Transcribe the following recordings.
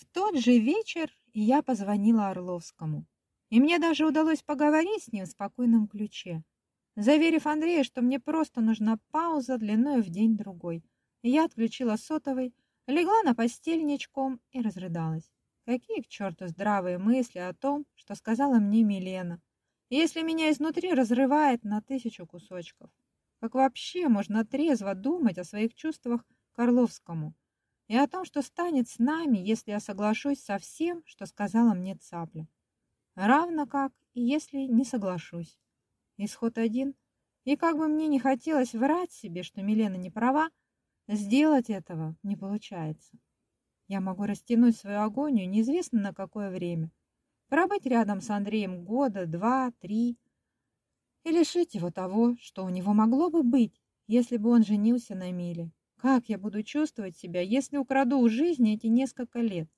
В тот же вечер я позвонила Орловскому. И мне даже удалось поговорить с ним в спокойном ключе, заверив Андрея, что мне просто нужна пауза длиной в день-другой. Я отключила сотовый, легла на постель ничком и разрыдалась. Какие к черту здравые мысли о том, что сказала мне Милена, если меня изнутри разрывает на тысячу кусочков. Как вообще можно трезво думать о своих чувствах к Орловскому и о том, что станет с нами, если я соглашусь со всем, что сказала мне Цапля? Равно как и если не соглашусь. Исход один. И как бы мне не хотелось врать себе, что Милена не права, сделать этого не получается. Я могу растянуть свою агонию неизвестно на какое время, пробыть рядом с Андреем года, два, три, и лишить его того, что у него могло бы быть, если бы он женился на Миле. Как я буду чувствовать себя, если украду у жизни эти несколько лет?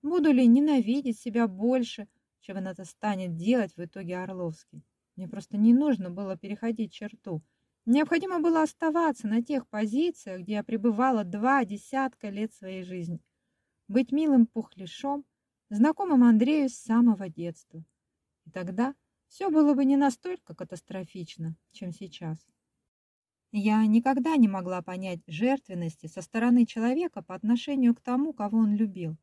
Буду ли ненавидеть себя больше, чем он это станет делать в итоге Орловский? Мне просто не нужно было переходить черту. Необходимо было оставаться на тех позициях, где я пребывала два десятка лет своей жизни. Быть милым пухляшом, знакомым Андрею с самого детства. И тогда все было бы не настолько катастрофично, чем сейчас. Я никогда не могла понять жертвенности со стороны человека по отношению к тому, кого он любил.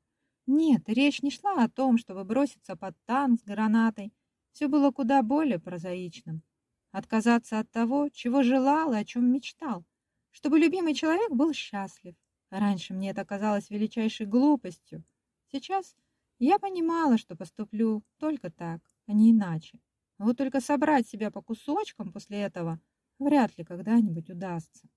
Нет, речь не шла о том, чтобы броситься под танк с гранатой. Все было куда более прозаичным. Отказаться от того, чего желал и о чем мечтал. Чтобы любимый человек был счастлив. Раньше мне это казалось величайшей глупостью. Сейчас я понимала, что поступлю только так, а не иначе. Вот только собрать себя по кусочкам после этого вряд ли когда-нибудь удастся.